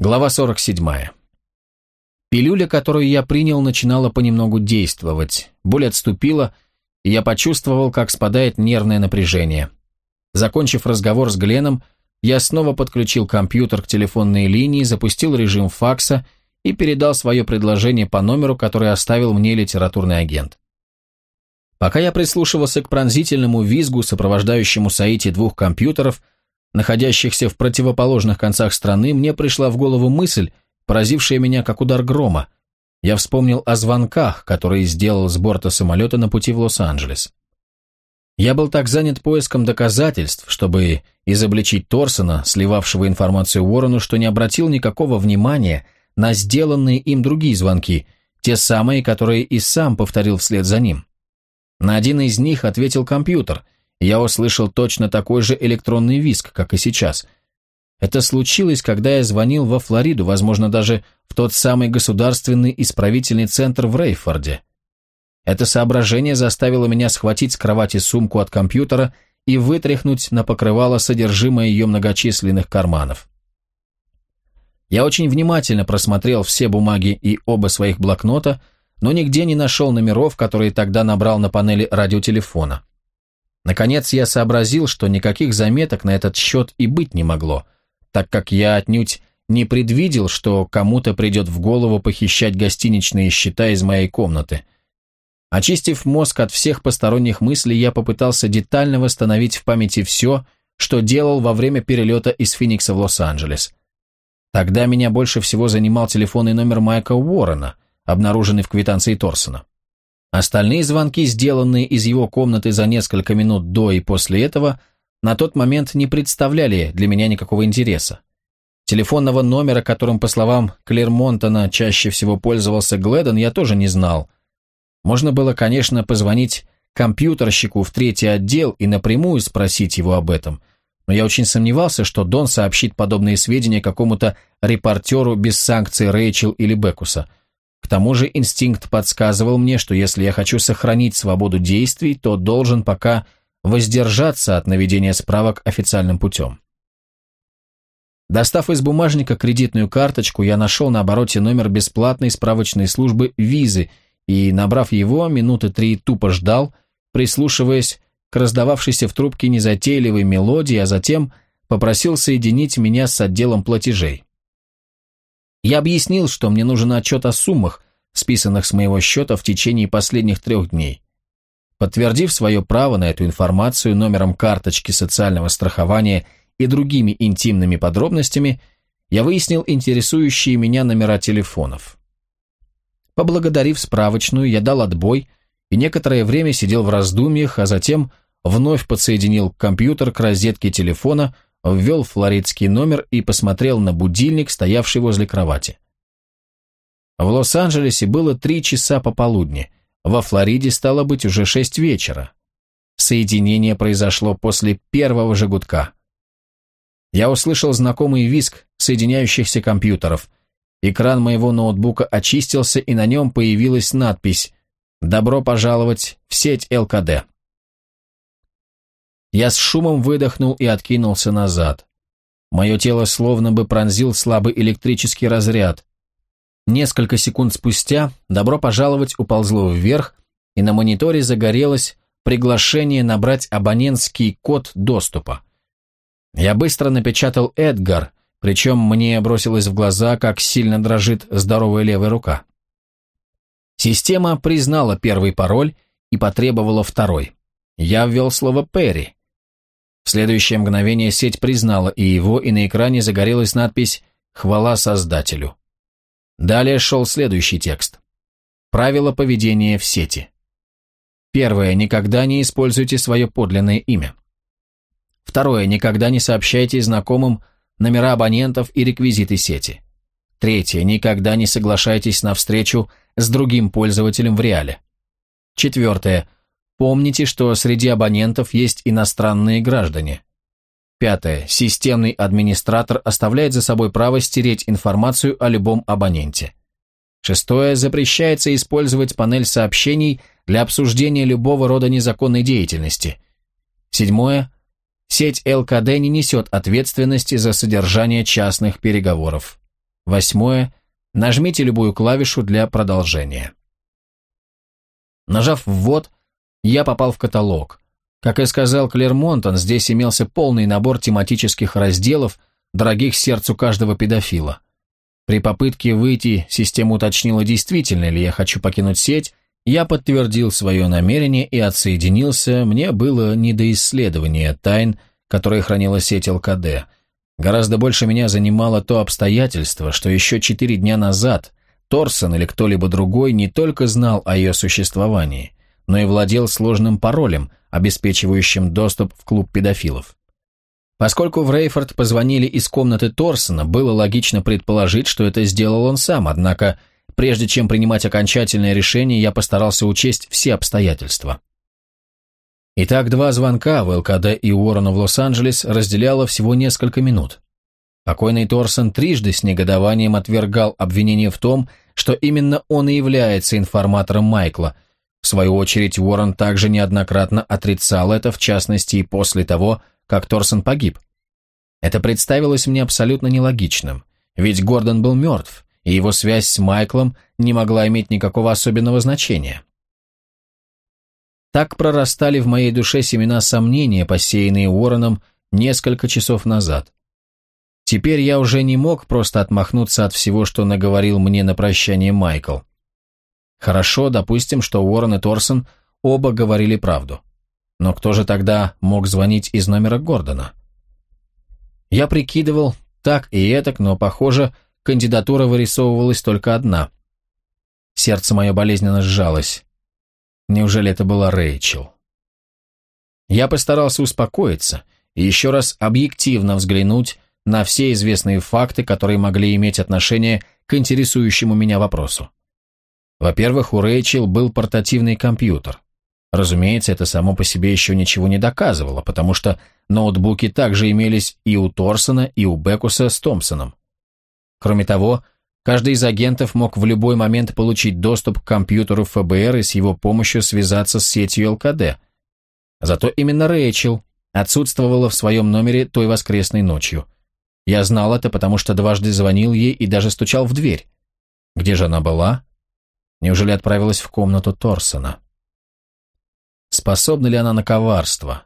Глава 47. Пилюля, которую я принял, начинала понемногу действовать. Боль отступила, и я почувствовал, как спадает нервное напряжение. Закончив разговор с Гленом, я снова подключил компьютер к телефонной линии, запустил режим факса и передал свое предложение по номеру, который оставил мне литературный агент. Пока я прислушивался к пронзительному визгу, сопровождающему Саити двух компьютеров, находящихся в противоположных концах страны, мне пришла в голову мысль, поразившая меня как удар грома. Я вспомнил о звонках, которые сделал с борта самолета на пути в Лос-Анджелес. Я был так занят поиском доказательств, чтобы изобличить Торсона, сливавшего информацию Уоррену, что не обратил никакого внимания на сделанные им другие звонки, те самые, которые и сам повторил вслед за ним. На один из них ответил компьютер, я услышал точно такой же электронный визг, как и сейчас. Это случилось, когда я звонил во Флориду, возможно, даже в тот самый государственный исправительный центр в Рейфорде. Это соображение заставило меня схватить с кровати сумку от компьютера и вытряхнуть на покрывало содержимое ее многочисленных карманов. Я очень внимательно просмотрел все бумаги и оба своих блокнота, но нигде не нашел номеров, которые тогда набрал на панели радиотелефона. Наконец я сообразил, что никаких заметок на этот счет и быть не могло, так как я отнюдь не предвидел, что кому-то придет в голову похищать гостиничные счета из моей комнаты. Очистив мозг от всех посторонних мыслей, я попытался детально восстановить в памяти все, что делал во время перелета из Феникса в Лос-Анджелес. Тогда меня больше всего занимал телефонный номер Майка Уоррена – обнаруженный в квитанции Торсона. Остальные звонки, сделанные из его комнаты за несколько минут до и после этого, на тот момент не представляли для меня никакого интереса. Телефонного номера, которым, по словам Клермонтона, чаще всего пользовался Гледон, я тоже не знал. Можно было, конечно, позвонить компьютерщику в третий отдел и напрямую спросить его об этом, но я очень сомневался, что Дон сообщит подобные сведения какому-то репортеру без санкции Рэйчел или Бекуса – к тому же инстинкт подсказывал мне, что если я хочу сохранить свободу действий, то должен пока воздержаться от наведения справок официальным путем. Достав из бумажника кредитную карточку, я нашел на обороте номер бесплатной справочной службы визы и, набрав его, минуты три тупо ждал, прислушиваясь к раздававшейся в трубке незатейливой мелодии, а затем попросил соединить меня с отделом платежей. Я объяснил, что мне нужен отчет о суммах, списанных с моего счета в течение последних трех дней. Подтвердив свое право на эту информацию номером карточки социального страхования и другими интимными подробностями, я выяснил интересующие меня номера телефонов. Поблагодарив справочную, я дал отбой и некоторое время сидел в раздумьях, а затем вновь подсоединил компьютер к розетке телефона, ввел флоридский номер и посмотрел на будильник, стоявший возле кровати. В Лос-Анджелесе было три часа пополудни, во Флориде стало быть уже шесть вечера. Соединение произошло после первого же. Я услышал знакомый визг соединяющихся компьютеров. Экран моего ноутбука очистился, и на нем появилась надпись «Добро пожаловать в сеть ЛКД». Я с шумом выдохнул и откинулся назад. Мое тело словно бы пронзил слабый электрический разряд. Несколько секунд спустя «Добро пожаловать» уползло вверх, и на мониторе загорелось приглашение набрать абонентский код доступа. Я быстро напечатал «Эдгар», причем мне бросилось в глаза, как сильно дрожит здоровая левая рука. Система признала первый пароль и потребовала второй. Я ввел слово «Перри», следующее мгновение сеть признала и его, и на экране загорелась надпись «Хвала Создателю». Далее шел следующий текст. Правила поведения в сети. Первое. Никогда не используйте свое подлинное имя. Второе. Никогда не сообщайте знакомым номера абонентов и реквизиты сети. Третье. Никогда не соглашайтесь на встречу с другим пользователем в реале. Четвертое. Помните, что среди абонентов есть иностранные граждане. Пятое. Системный администратор оставляет за собой право стереть информацию о любом абоненте. Шестое. Запрещается использовать панель сообщений для обсуждения любого рода незаконной деятельности. Седьмое. Сеть ЛКД не несет ответственности за содержание частных переговоров. Восьмое. Нажмите любую клавишу для продолжения. Нажав «ввод», я попал в каталог. Как и сказал Клермонтон, здесь имелся полный набор тематических разделов, дорогих сердцу каждого педофила. При попытке выйти система уточнила, действительно ли я хочу покинуть сеть, я подтвердил свое намерение и отсоединился, мне было не до исследования тайн, которые хранила сеть ЛКД. Гораздо больше меня занимало то обстоятельство, что еще четыре дня назад Торсон или кто-либо другой не только знал о ее существовании, но и владел сложным паролем, обеспечивающим доступ в клуб педофилов. Поскольку в Рейфорд позвонили из комнаты Торсона, было логично предположить, что это сделал он сам, однако Прежде чем принимать окончательное решение, я постарался учесть все обстоятельства. Итак, два звонка в ЛКД и Уоррену в Лос-Анджелес разделяло всего несколько минут. Покойный Торсон трижды с негодованием отвергал обвинение в том, что именно он и является информатором Майкла. В свою очередь, Уоррен также неоднократно отрицал это, в частности и после того, как Торсон погиб. Это представилось мне абсолютно нелогичным, ведь Гордон был мертв, и его связь с Майклом не могла иметь никакого особенного значения. Так прорастали в моей душе семена сомнения, посеянные Уорреном несколько часов назад. Теперь я уже не мог просто отмахнуться от всего, что наговорил мне на прощание Майкл. Хорошо, допустим, что Уоррен и Торсон оба говорили правду. Но кто же тогда мог звонить из номера Гордона? Я прикидывал так и этак, но, похоже, кандидатура вырисовывалась только одна. Сердце мое болезненно сжалось. Неужели это была Рэйчел? Я постарался успокоиться и еще раз объективно взглянуть на все известные факты, которые могли иметь отношение к интересующему меня вопросу. Во-первых, у Рэйчел был портативный компьютер. Разумеется, это само по себе еще ничего не доказывало, потому что ноутбуки также имелись и у Торсона, и у Бекуса с Томпсоном. Кроме того, каждый из агентов мог в любой момент получить доступ к компьютеру ФБР и с его помощью связаться с сетью ЛКД. Зато именно Рэйчел отсутствовала в своем номере той воскресной ночью. Я знал это, потому что дважды звонил ей и даже стучал в дверь. Где же она была? Неужели отправилась в комнату Торсона? Способна ли она на коварство?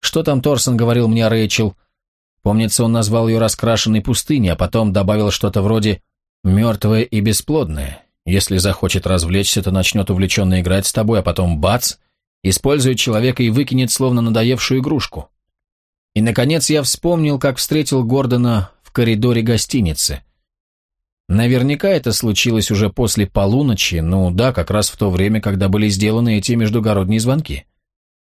Что там Торсон говорил мне Рэйчел? Помнится, он назвал ее раскрашенной пустыней, а потом добавил что-то вроде «мертвое и бесплодное». Если захочет развлечься, то начнет увлеченно играть с тобой, а потом бац, использует человека и выкинет словно надоевшую игрушку. И, наконец, я вспомнил, как встретил Гордона в коридоре гостиницы. Наверняка это случилось уже после полуночи, ну да, как раз в то время, когда были сделаны эти междугородние звонки.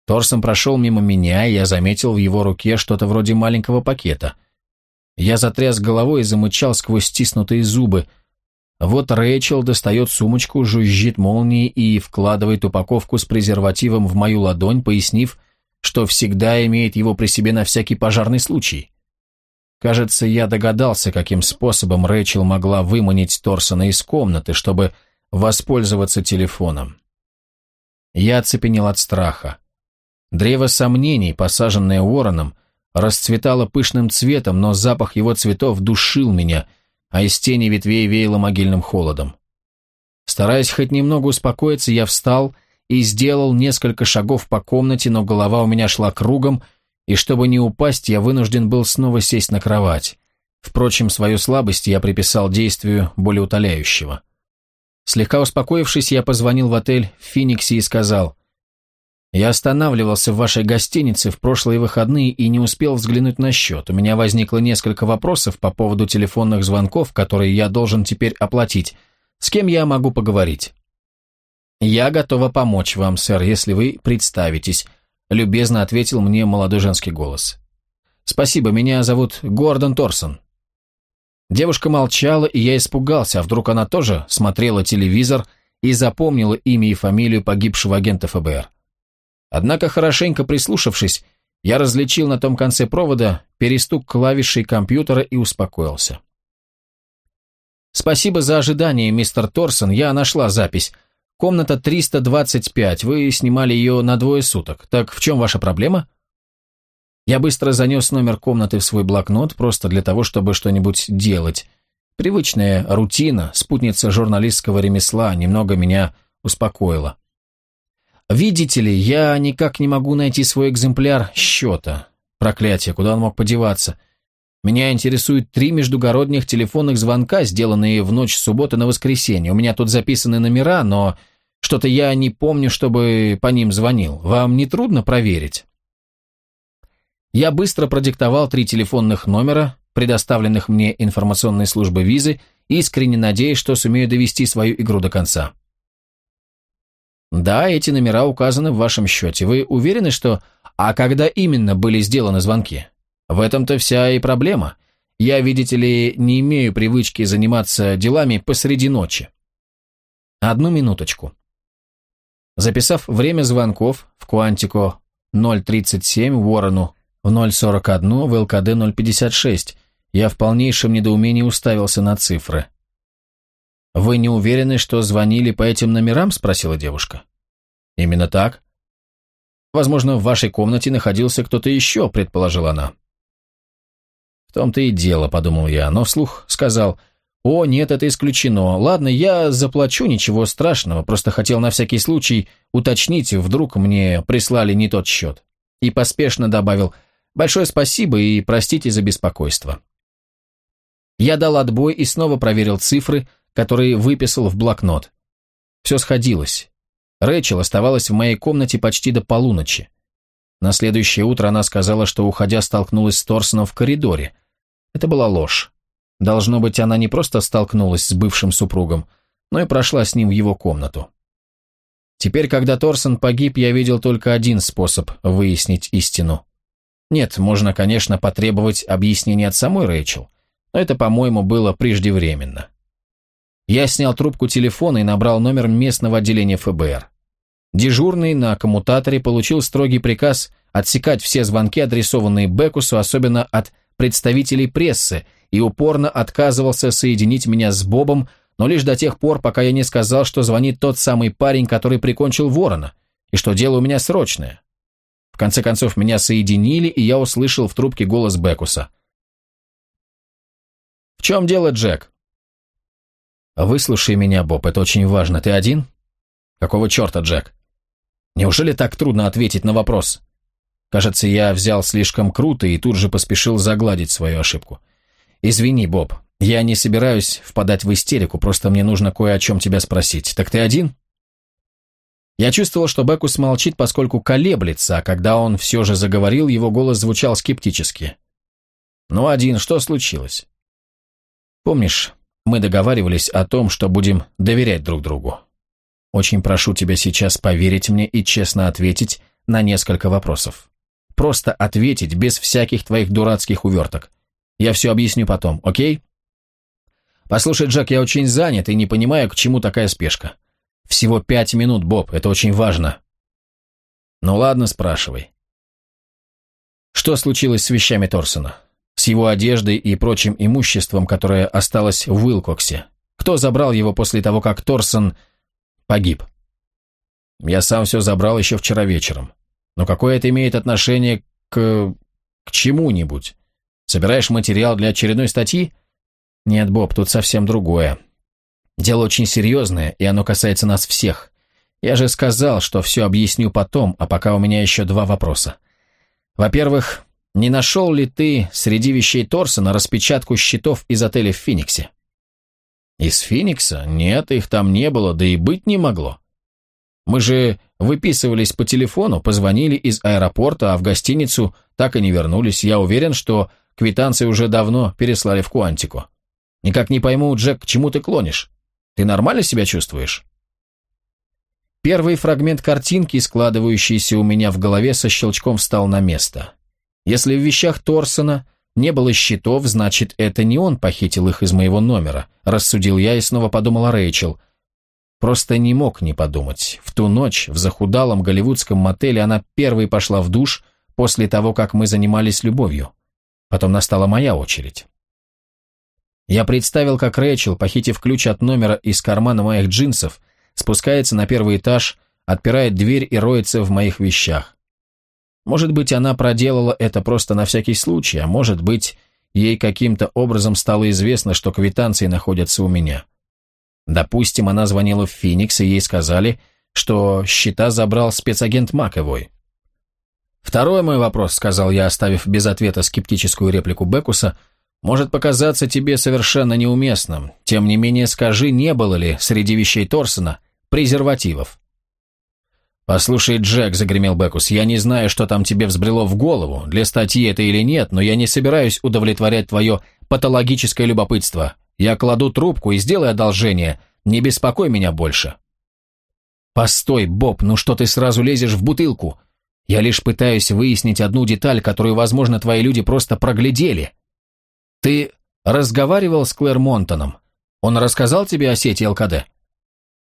Торсон прошел мимо меня, и я заметил в его руке что-то вроде маленького пакета. Я затряс головой и замычал сквозь стиснутые зубы. Вот Рэйчел достает сумочку, жужжит молнией и вкладывает упаковку с презервативом в мою ладонь, пояснив, что всегда имеет его при себе на всякий пожарный случай. Кажется, я догадался, каким способом Рэйчел могла выманить Торсона из комнаты, чтобы воспользоваться телефоном. Я оцепенел от страха. Древо сомнений, посаженное вороном, расцветало пышным цветом, но запах его цветов душил меня, а из тени ветвей веяло могильным холодом. Стараясь хоть немного успокоиться, я встал и сделал несколько шагов по комнате, но голова у меня шла кругом, и чтобы не упасть, я вынужден был снова сесть на кровать. Впрочем, свою слабость я приписал действию более утоляющего. Слегка успокоившись, я позвонил в отель в Финиксе и сказал, я останавливался в вашей гостинице в прошлые выходные и не успел взглянуть на счет. У меня возникло несколько вопросов по поводу телефонных звонков, которые я должен теперь оплатить. С кем я могу поговорить? Я готова помочь вам, сэр, если вы представитесь, любезно ответил мне молодой женский голос. Спасибо, меня зовут Гордон Торсон. Девушка молчала, и я испугался, а вдруг она тоже смотрела телевизор и запомнила имя и фамилию погибшего агента ФБР. Однако, хорошенько прислушавшись, я различил на том конце провода перестук клавишей компьютера и успокоился. «Спасибо за ожидание, мистер Торсон, я нашла запись. Комната 325, вы снимали ее на двое суток. Так в чем ваша проблема?» Я быстро занес номер комнаты в свой блокнот, просто для того, чтобы что-нибудь делать. Привычная рутина, спутница журналистского ремесла, немного меня успокоила. Видите ли, я никак не могу найти свой экземпляр счета. Проклятие, куда он мог подеваться? Меня интересуют три междугородних телефонных звонка, сделанные в ночь субботы на воскресенье. У меня тут записаны номера, но что-то я не помню, чтобы по ним звонил. Вам не трудно проверить? Я быстро продиктовал три телефонных номера, предоставленных мне информационной службой визы, искренне надеясь, что сумею довести свою игру до конца. Да, эти номера указаны в вашем счете. Вы уверены, что... А когда именно были сделаны звонки? В этом-то вся и проблема. Я, видите ли, не имею привычки заниматься делами посреди ночи. Одну минуточку. Записав время звонков в Куантико 037, Ворону в 041, в ЛКД 056, я в полнейшем недоумении уставился на цифры. «Вы не уверены, что звонили по этим номерам?» – спросила девушка. «Именно так». «Возможно, в вашей комнате находился кто-то еще», – предположила она. «В том-то и дело», – подумал я, но вслух сказал, «О, нет, это исключено. Ладно, я заплачу, ничего страшного, просто хотел на всякий случай уточнить, вдруг мне прислали не тот счет». И поспешно добавил, «Большое спасибо и простите за беспокойство». Я дал отбой и снова проверил цифры, которые выписал в блокнот. Все сходилось. Рэчел оставалась в моей комнате почти до полуночи. На следующее утро она сказала, что, уходя, столкнулась с Торсоном в коридоре. Это была ложь. Должно быть, она не просто столкнулась с бывшим супругом, но и прошла с ним в его комнату. Теперь, когда Торсон погиб, я видел только один способ выяснить истину. Нет, можно, конечно, потребовать объяснения от самой Рэйчел, но это, по-моему, было преждевременно. Я снял трубку телефона и набрал номер местного отделения ФБР. Дежурный на коммутаторе получил строгий приказ отсекать все звонки, адресованные Бекусу, особенно от представителей прессы, и упорно отказывался соединить меня с Бобом, но лишь до тех пор, пока я не сказал, что звонит тот самый парень, который прикончил ворона, и что дело у меня срочное. В конце концов, меня соединили, и я услышал в трубке голос Бекуса. «В чем дело, Джек?» «Выслушай меня, Боб, это очень важно. Ты один?» «Какого черта, Джек?» «Неужели так трудно ответить на вопрос?» Кажется, я взял слишком круто и тут же поспешил загладить свою ошибку. «Извини, Боб, я не собираюсь впадать в истерику, просто мне нужно кое о чем тебя спросить. Так ты один?» Я чувствовал, что Бекус молчит, поскольку колеблется, а когда он все же заговорил, его голос звучал скептически. «Ну, один, что случилось?» «Помнишь, мы договаривались о том, что будем доверять друг другу. Очень прошу тебя сейчас поверить мне и честно ответить на несколько вопросов. Просто ответить без всяких твоих дурацких уверток. Я все объясню потом, окей? Послушай, Джек, я очень занят и не понимаю, к чему такая спешка. Всего пять минут, Боб, это очень важно. Ну ладно, спрашивай. Что случилось с вещами Торсона? с его одеждой и прочим имуществом, которое осталось в Уилкоксе? Кто забрал его после того, как Торсон погиб? Я сам все забрал еще вчера вечером. Но какое это имеет отношение к... к чему-нибудь? Собираешь материал для очередной статьи? Нет, Боб, тут совсем другое. Дело очень серьезное, и оно касается нас всех. Я же сказал, что все объясню потом, а пока у меня еще два вопроса. Во-первых, не нашел ли ты среди вещей Торсона распечатку счетов из отеля в Фениксе? Из Феникса? Нет, их там не было, да и быть не могло. Мы же выписывались по телефону, позвонили из аэропорта, а в гостиницу так и не вернулись. Я уверен, что квитанции уже давно переслали в Куантику. Никак не пойму, Джек, к чему ты клонишь? Ты нормально себя чувствуешь? Первый фрагмент картинки, складывающийся у меня в голове, со щелчком встал на место. Если в вещах Торсона не было счетов, значит, это не он похитил их из моего номера, рассудил я и снова подумал о Рэйчел. Просто не мог не подумать. В ту ночь в захудалом голливудском мотеле она первой пошла в душ после того, как мы занимались любовью. Потом настала моя очередь. Я представил, как Рэйчел, похитив ключ от номера из кармана моих джинсов, спускается на первый этаж, отпирает дверь и роется в моих вещах. Может быть, она проделала это просто на всякий случай, а может быть, ей каким-то образом стало известно, что квитанции находятся у меня. Допустим, она звонила в Феникс, и ей сказали, что счета забрал спецагент Маковой. «Второй мой вопрос», — сказал я, оставив без ответа скептическую реплику Бекуса, «может показаться тебе совершенно неуместным. Тем не менее, скажи, не было ли среди вещей Торсона презервативов?» «Послушай, Джек», — загремел Бекус, — «я не знаю, что там тебе взбрело в голову, для статьи это или нет, но я не собираюсь удовлетворять твое патологическое любопытство. Я кладу трубку и сделай одолжение, не беспокой меня больше». «Постой, Боб, ну что ты сразу лезешь в бутылку? Я лишь пытаюсь выяснить одну деталь, которую, возможно, твои люди просто проглядели. Ты разговаривал с Клэрмонтоном? Он рассказал тебе о сети ЛКД?»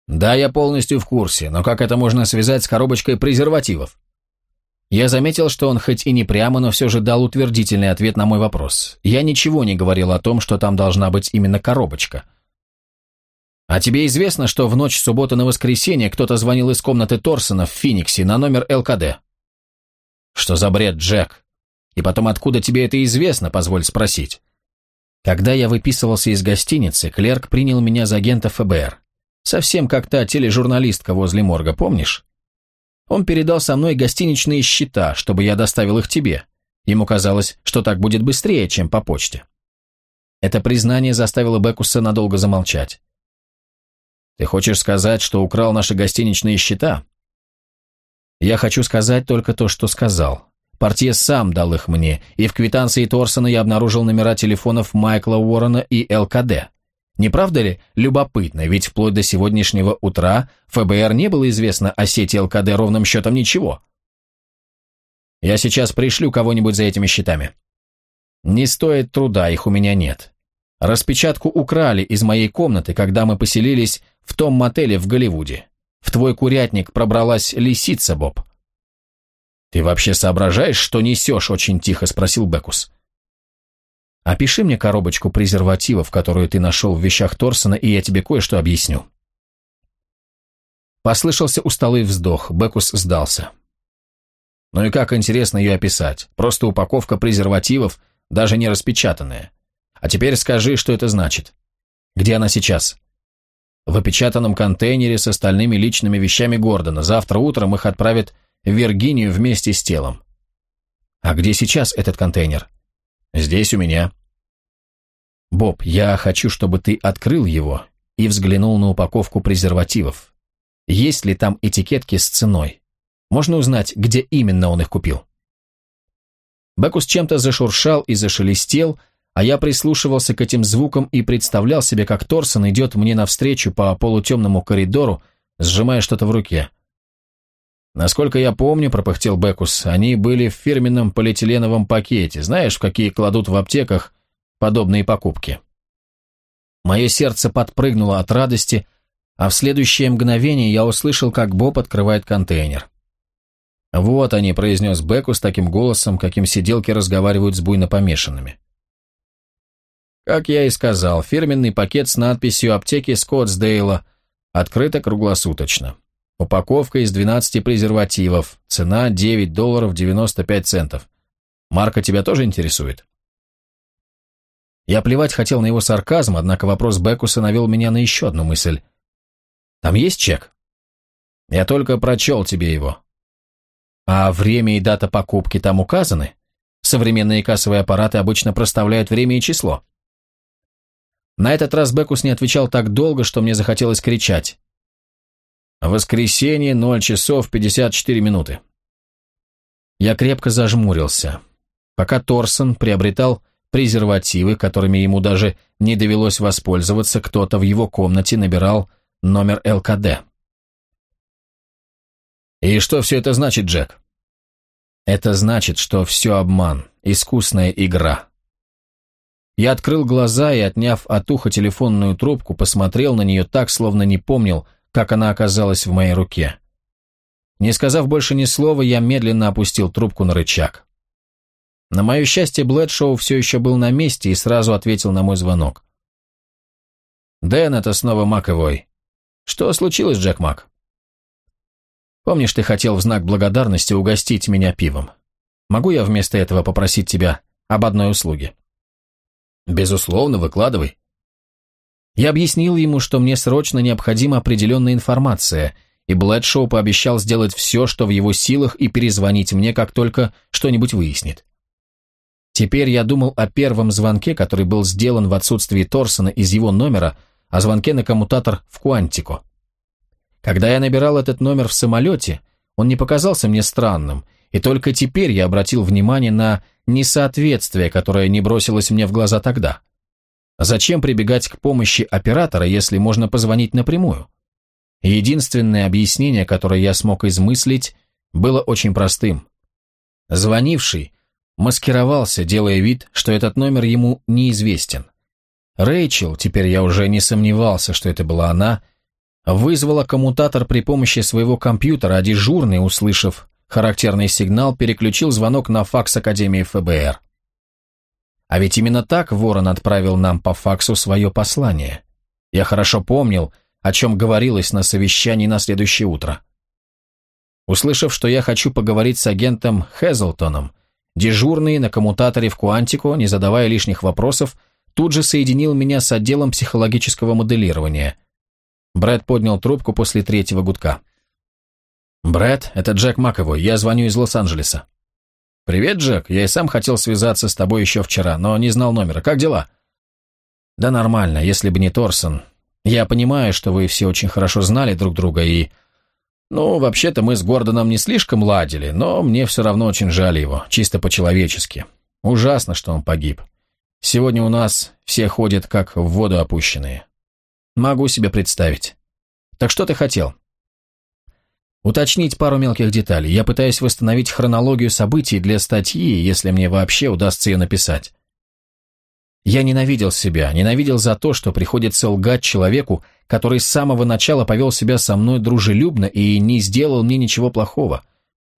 «Да, я полностью в курсе, но как это можно связать с коробочкой презервативов?» Я заметил, что он хоть и не прямо, но все же дал утвердительный ответ на мой вопрос. Я ничего не говорил о том, что там должна быть именно коробочка. «А тебе известно, что в ночь субботы на воскресенье кто-то звонил из комнаты Торсона в Финиксе на номер ЛКД?» «Что за бред, Джек? И потом, откуда тебе это известно, позволь спросить?» Когда я выписывался из гостиницы, клерк принял меня за агента ФБР. Совсем как та тележурналистка возле морга, помнишь? Он передал со мной гостиничные счета, чтобы я доставил их тебе. Ему казалось, что так будет быстрее, чем по почте. Это признание заставило Бекуса надолго замолчать. «Ты хочешь сказать, что украл наши гостиничные счета?» «Я хочу сказать только то, что сказал. Портье сам дал их мне, и в квитанции Торсона я обнаружил номера телефонов Майкла Уоррена и ЛКД. Не правда ли любопытно, ведь вплоть до сегодняшнего утра ФБР не было известно о сети ЛКД ровным счетом ничего. Я сейчас пришлю кого-нибудь за этими счетами. Не стоит труда, их у меня нет. Распечатку украли из моей комнаты, когда мы поселились в том мотеле в Голливуде. В твой курятник пробралась лисица, Боб. «Ты вообще соображаешь, что несешь?» – очень тихо спросил Бекус. Опиши мне коробочку презервативов, которую ты нашел в вещах Торсона, и я тебе кое-что объясню. Послышался усталый вздох, Бекус сдался. Ну и как интересно ее описать? Просто упаковка презервативов, даже не распечатанная. А теперь скажи, что это значит. Где она сейчас? В опечатанном контейнере с остальными личными вещами Гордона. Завтра утром их отправят в Виргинию вместе с телом. А где сейчас этот контейнер? Здесь у меня. Боб, я хочу, чтобы ты открыл его и взглянул на упаковку презервативов. Есть ли там этикетки с ценой? Можно узнать, где именно он их купил? Бекус чем-то зашуршал и зашелестел, а я прислушивался к этим звукам и представлял себе, как Торсон идет мне навстречу по полутемному коридору, сжимая что-то в руке. Насколько я помню, пропыхтел Бекус, они были в фирменном полиэтиленовом пакете, знаешь, в какие кладут в аптеках подобные покупки. Мое сердце подпрыгнуло от радости, а в следующее мгновение я услышал, как Боб открывает контейнер. «Вот они», — произнес Бекус таким голосом, каким сиделки разговаривают с буйно помешанными. Как я и сказал, фирменный пакет с надписью «Аптеки Скоттсдейла» открыто круглосуточно. Упаковка из 12 презервативов. Цена 9 долларов 95 центов. Марка тебя тоже интересует? Я плевать хотел на его сарказм, однако вопрос Бекуса навел меня на еще одну мысль. Там есть чек? Я только прочел тебе его. А время и дата покупки там указаны? Современные кассовые аппараты обычно проставляют время и число. На этот раз Бекус не отвечал так долго, что мне захотелось кричать. Воскресенье, 0 часов 54 минуты. Я крепко зажмурился. Пока Торсон приобретал презервативы, которыми ему даже не довелось воспользоваться, кто-то в его комнате набирал номер ЛКД. «И что все это значит, Джек?» «Это значит, что все обман, искусная игра». Я открыл глаза и, отняв от уха телефонную трубку, посмотрел на нее так, словно не помнил, как она оказалась в моей руке. Не сказав больше ни слова, я медленно опустил трубку на рычаг. На мое счастье, Блэдшоу все еще был на месте и сразу ответил на мой звонок. «Дэн, это снова Маковой. Что случилось, Джек Мак?» «Помнишь, ты хотел в знак благодарности угостить меня пивом? Могу я вместо этого попросить тебя об одной услуге?» Безусловно, выкладывай. Я объяснил ему, что мне срочно необходима определенная информация, и Блэдшоу пообещал сделать все, что в его силах, и перезвонить мне, как только что-нибудь выяснит. Теперь я думал о первом звонке, который был сделан в отсутствии Торсона из его номера, о звонке на коммутатор в Куантико. Когда я набирал этот номер в самолете, он не показался мне странным, и только теперь я обратил внимание на несоответствие, которое не бросилось мне в глаза тогда. Зачем прибегать к помощи оператора, если можно позвонить напрямую? Единственное объяснение, которое я смог измыслить, было очень простым. Звонивший маскировался, делая вид, что этот номер ему неизвестен. Рэйчел, теперь я уже не сомневался, что это была она, вызвала коммутатор при помощи своего компьютера, а дежурный, услышав характерный сигнал, переключил звонок на факс Академии ФБР. А ведь именно так Ворон отправил нам по факсу свое послание. Я хорошо помнил, о чем говорилось на совещании на следующее утро. Услышав, что я хочу поговорить с агентом Хезлтоном, дежурный на коммутаторе в Куантико, не задавая лишних вопросов, тут же соединил меня с отделом психологического моделирования. Брэд поднял трубку после третьего гудка. «Брэд, это Джек Маковой, я звоню из Лос-Анджелеса». «Привет, Джек, я и сам хотел связаться с тобой еще вчера, но не знал номера. Как дела?» «Да нормально, если бы не Торсон. Я понимаю, что вы все очень хорошо знали друг друга и...» «Ну, вообще-то мы с Гордоном не слишком ладили, но мне все равно очень жаль его, чисто по-человечески. Ужасно, что он погиб. Сегодня у нас все ходят как в воду опущенные. Могу себе представить. Так что ты хотел? Уточнить пару мелких деталей. Я пытаюсь восстановить хронологию событий для статьи, если мне вообще удастся ее написать. Я ненавидел себя, ненавидел за то, что приходится лгать человеку, который с самого начала повел себя со мной дружелюбно и не сделал мне ничего плохого.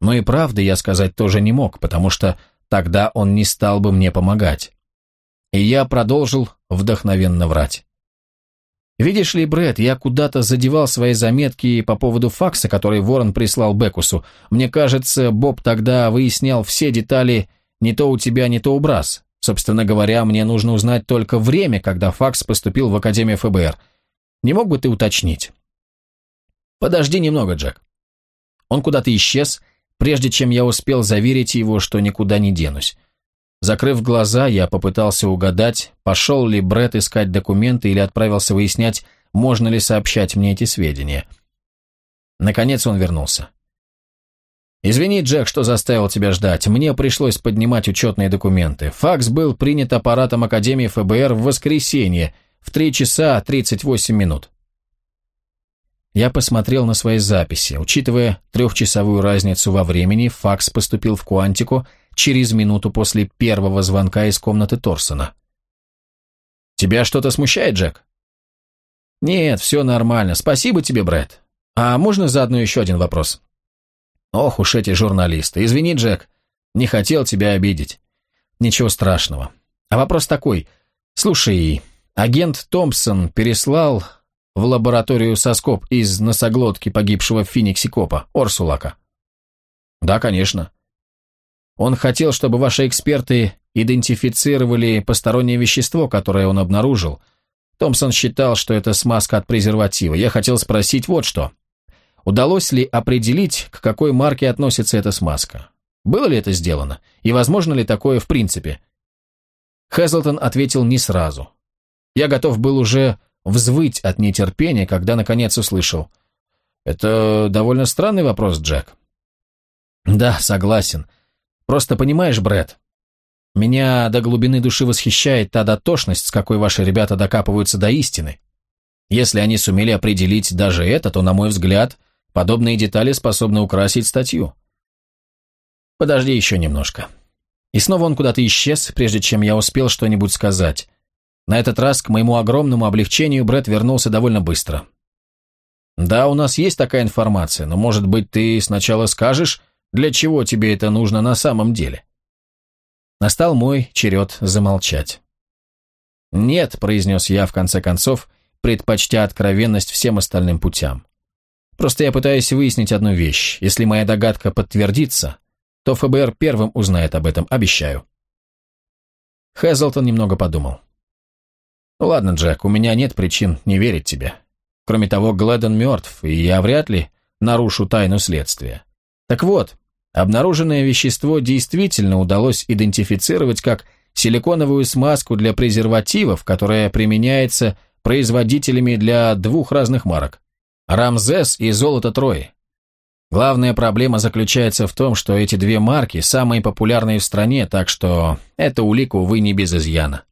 Но и правды я сказать тоже не мог, потому что тогда он не стал бы мне помогать. И я продолжил вдохновенно врать. Видишь ли, Брэд, я куда-то задевал свои заметки по поводу факса, который Ворон прислал Бекусу. Мне кажется, Боб тогда выяснял все детали не то у тебя, не то у Брас. Собственно говоря, мне нужно узнать только время, когда факс поступил в Академию ФБР. Не мог бы ты уточнить? Подожди немного, Джек. Он куда-то исчез, прежде чем я успел заверить его, что никуда не денусь. Закрыв глаза, я попытался угадать, пошел ли Бред искать документы или отправился выяснять, можно ли сообщать мне эти сведения. Наконец он вернулся. «Извини, Джек, что заставил тебя ждать. Мне пришлось поднимать учетные документы. Факс был принят аппаратом Академии ФБР в воскресенье в 3 часа 38 минут». Я посмотрел на свои записи. Учитывая трехчасовую разницу во времени, факс поступил в Куантику через минуту после первого звонка из комнаты Торсона. «Тебя что-то смущает, Джек?» «Нет, все нормально. Спасибо тебе, Брэд. А можно заодно еще один вопрос?» «Ох уж эти журналисты. Извини, Джек, не хотел тебя обидеть. Ничего страшного. А вопрос такой. Слушай, агент Томпсон переслал в лабораторию соскоб из носоглотки погибшего в Фениксе копа, Орсулака?» «Да, конечно. Он хотел, чтобы ваши эксперты идентифицировали постороннее вещество, которое он обнаружил. Томпсон считал, что это смазка от презерватива. Я хотел спросить вот что. Удалось ли определить, к какой марке относится эта смазка? Было ли это сделано? И возможно ли такое в принципе? Хэзлтон ответил не сразу. Я готов был уже взвыть от нетерпения, когда наконец услышал. «Это довольно странный вопрос, Джек». «Да, согласен. Просто понимаешь, Брэд, меня до глубины души восхищает та дотошность, с какой ваши ребята докапываются до истины. Если они сумели определить даже это, то, на мой взгляд, подобные детали способны украсить статью. Подожди еще немножко. И снова он куда-то исчез, прежде чем я успел что-нибудь сказать. На этот раз, к моему огромному облегчению, Брэд вернулся довольно быстро. «Да, у нас есть такая информация, но, может быть, ты сначала скажешь, для чего тебе это нужно на самом деле? Настал мой черед замолчать. «Нет», — произнес я в конце концов, предпочтя откровенность всем остальным путям. «Просто я пытаюсь выяснить одну вещь. Если моя догадка подтвердится, то ФБР первым узнает об этом, обещаю». Хэзлтон немного подумал. Ладно, Джек, у меня нет причин не верить тебе. Кроме того, Гледон мертв, и я вряд ли нарушу тайну следствия. Так вот, обнаруженное вещество действительно удалось идентифицировать как силиконовую смазку для презервативов, которая применяется производителями для двух разных марок – «Рамзес» и «Золото Трои». Главная проблема заключается в том, что эти две марки самые популярные в стране, так что эту улику вы не без изъяна.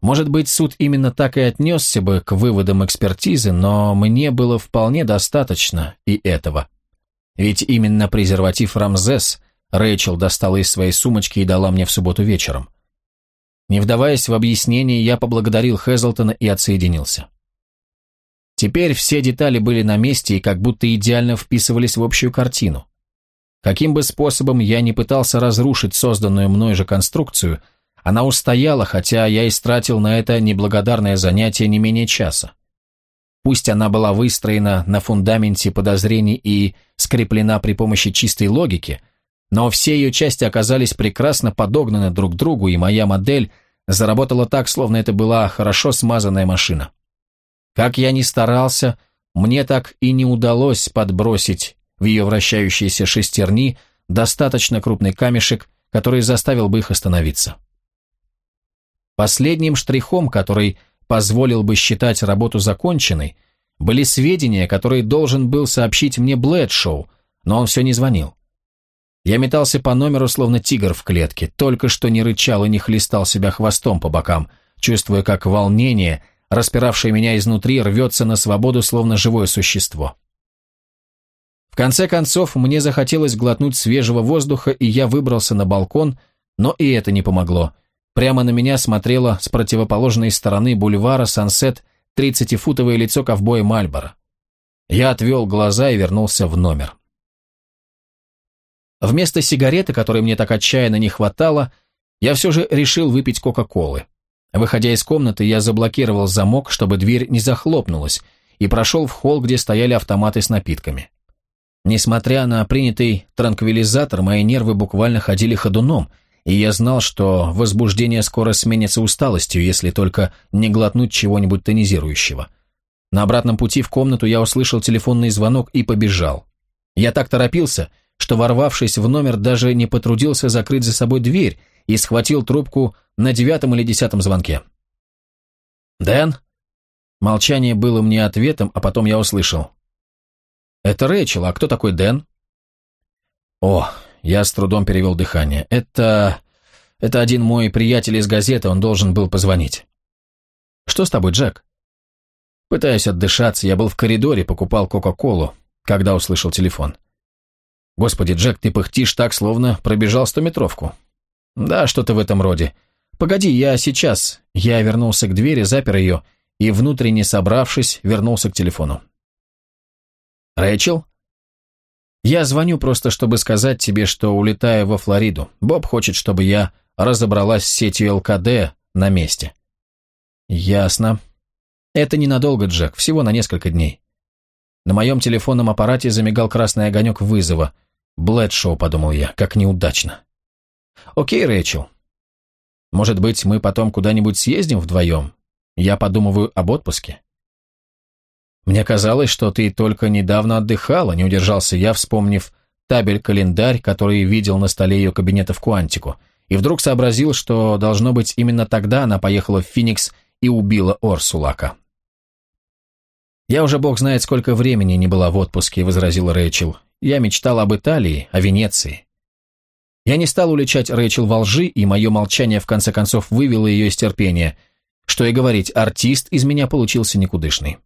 Может быть, суд именно так и отнесся бы к выводам экспертизы, но мне было вполне достаточно и этого. Ведь именно презерватив «Рамзес» Рэйчел достала из своей сумочки и дала мне в субботу вечером. Не вдаваясь в объяснение, я поблагодарил Хэзлтона и отсоединился. Теперь все детали были на месте и как будто идеально вписывались в общую картину. Каким бы способом я ни пытался разрушить созданную мной же конструкцию, она устояла, хотя я истратил на это неблагодарное занятие не менее часа. Пусть она была выстроена на фундаменте подозрений и скреплена при помощи чистой логики, но все ее части оказались прекрасно подогнаны друг к другу, и моя модель заработала так, словно это была хорошо смазанная машина. Как я ни старался, мне так и не удалось подбросить в ее вращающиеся шестерни достаточно крупный камешек, который заставил бы их остановиться. Последним штрихом, который позволил бы считать работу законченной, были сведения, которые должен был сообщить мне Блэдшоу, но он все не звонил. Я метался по номеру, словно тигр в клетке, только что не рычал и не хлестал себя хвостом по бокам, чувствуя, как волнение, распиравшее меня изнутри, рвется на свободу, словно живое существо. В конце концов, мне захотелось глотнуть свежего воздуха, и я выбрался на балкон, но и это не помогло. Прямо на меня смотрело с противоположной стороны бульвара Сансет тридцатифутовое лицо ковбоя Мальбора. Я отвел глаза и вернулся в номер. Вместо сигареты, которой мне так отчаянно не хватало, я все же решил выпить Кока-Колы. Выходя из комнаты, я заблокировал замок, чтобы дверь не захлопнулась, и прошел в холл, где стояли автоматы с напитками. Несмотря на принятый транквилизатор, мои нервы буквально ходили ходуном – и я знал, что возбуждение скоро сменится усталостью, если только не глотнуть чего-нибудь тонизирующего. На обратном пути в комнату я услышал телефонный звонок и побежал. Я так торопился, что, ворвавшись в номер, даже не потрудился закрыть за собой дверь и схватил трубку на девятом или десятом звонке. «Дэн?» Молчание было мне ответом, а потом я услышал. «Это Рэйчел, а кто такой Дэн?» «О, я с трудом перевел дыхание. «Это... это один мой приятель из газеты, он должен был позвонить». «Что с тобой, Джек?» Пытаясь отдышаться, я был в коридоре, покупал Кока-Колу, когда услышал телефон. «Господи, Джек, ты пыхтишь так, словно пробежал стометровку». «Да, что-то в этом роде. Погоди, я сейчас». Я вернулся к двери, запер ее и, внутренне собравшись, вернулся к телефону. «Рэйчел?» Я звоню просто, чтобы сказать тебе, что улетаю во Флориду. Боб хочет, чтобы я разобралась с сетью ЛКД на месте. Ясно. Это ненадолго, Джек, всего на несколько дней. На моем телефонном аппарате замигал красный огонек вызова. Блэдшоу, подумал я, как неудачно. Окей, Рэйчел. Может быть, мы потом куда-нибудь съездим вдвоем? Я подумываю об отпуске. Мне казалось, что ты только недавно отдыхала, не удержался я, вспомнив табель-календарь, который видел на столе ее кабинета в Куантику, и вдруг сообразил, что, должно быть, именно тогда она поехала в Феникс и убила Орсулака. «Я уже бог знает, сколько времени не была в отпуске», — возразил Рэйчел. «Я мечтал об Италии, о Венеции». Я не стал уличать Рэйчел во лжи, и мое молчание в конце концов вывело ее из терпения. Что и говорить, артист из меня получился никудышный.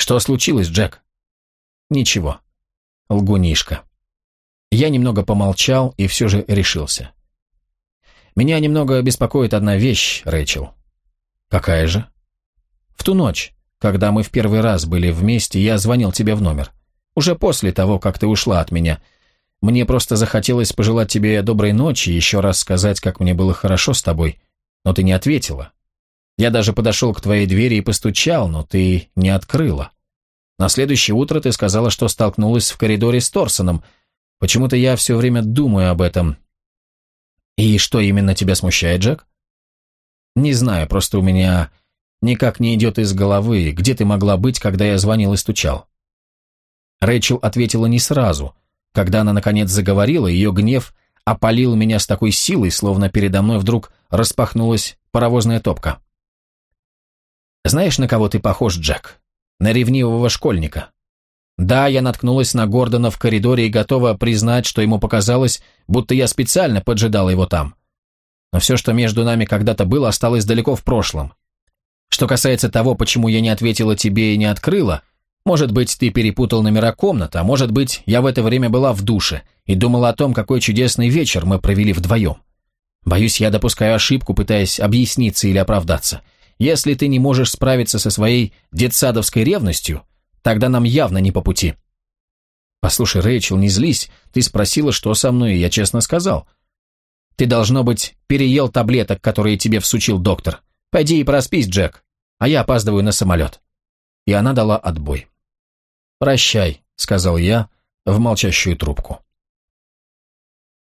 «Что случилось, Джек?» «Ничего. Лгунишка». Я немного помолчал и все же решился. «Меня немного беспокоит одна вещь, Рэйчел». «Какая же?» «В ту ночь, когда мы в первый раз были вместе, я звонил тебе в номер. Уже после того, как ты ушла от меня. Мне просто захотелось пожелать тебе доброй ночи и еще раз сказать, как мне было хорошо с тобой, но ты не ответила. Я даже подошел к твоей двери и постучал, но ты не открыла. На следующее утро ты сказала, что столкнулась в коридоре с Торсоном. Почему-то я все время думаю об этом. И что именно тебя смущает, Джек? Не знаю, просто у меня никак не идет из головы, где ты могла быть, когда я звонил и стучал. Рэйчел ответила не сразу. Когда она, наконец, заговорила, ее гнев опалил меня с такой силой, словно передо мной вдруг распахнулась паровозная топка. «Знаешь, на кого ты похож, Джек? На ревнивого школьника. Да, я наткнулась на Гордона в коридоре и готова признать, что ему показалось, будто я специально поджидала его там. Но все, что между нами когда-то было, осталось далеко в прошлом. Что касается того, почему я не ответила тебе и не открыла, может быть, ты перепутал номера комнат, а может быть, я в это время была в душе и думала о том, какой чудесный вечер мы провели вдвоем. Боюсь, я допускаю ошибку, пытаясь объясниться или оправдаться. Если ты не можешь справиться со своей детсадовской ревностью, тогда нам явно не по пути. Послушай, Рэйчел, не злись, ты спросила, что со мной, и я честно сказал. Ты, должно быть, переел таблеток, которые тебе всучил доктор. Пойди и проспись, Джек, а я опаздываю на самолет. И она дала отбой. «Прощай», — сказал я в молчащую трубку.